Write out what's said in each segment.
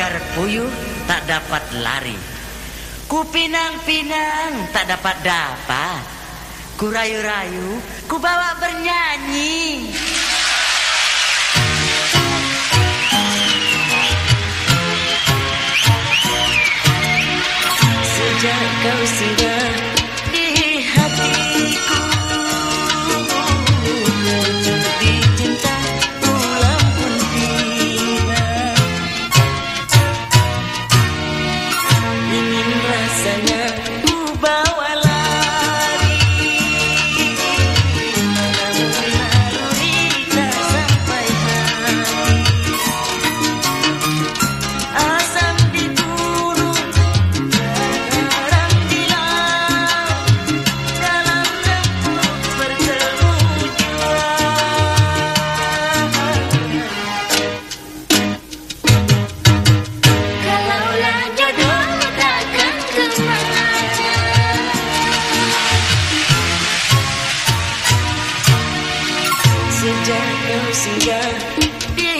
agar puyuh tak dapat lari. Kupinang-pinang tak dapat dapat. Kurayu-rayu, ku bawa bernyanyi. Don't go passenger, passenger.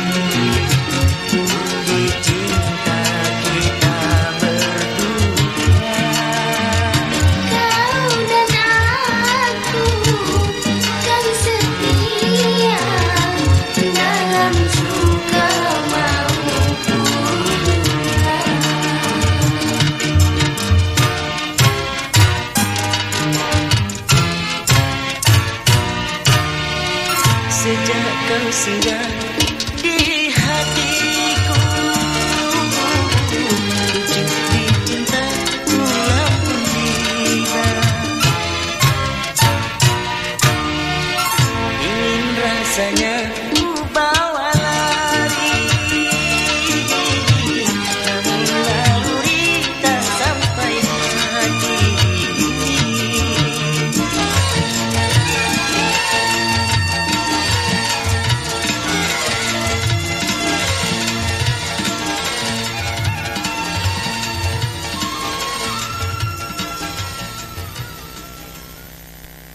singgah di hatiku. Pun tiba Ingin rasanya